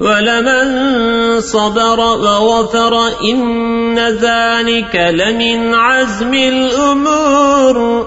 ولمن صبر وغفر إن ذلك لمن عزم الأمور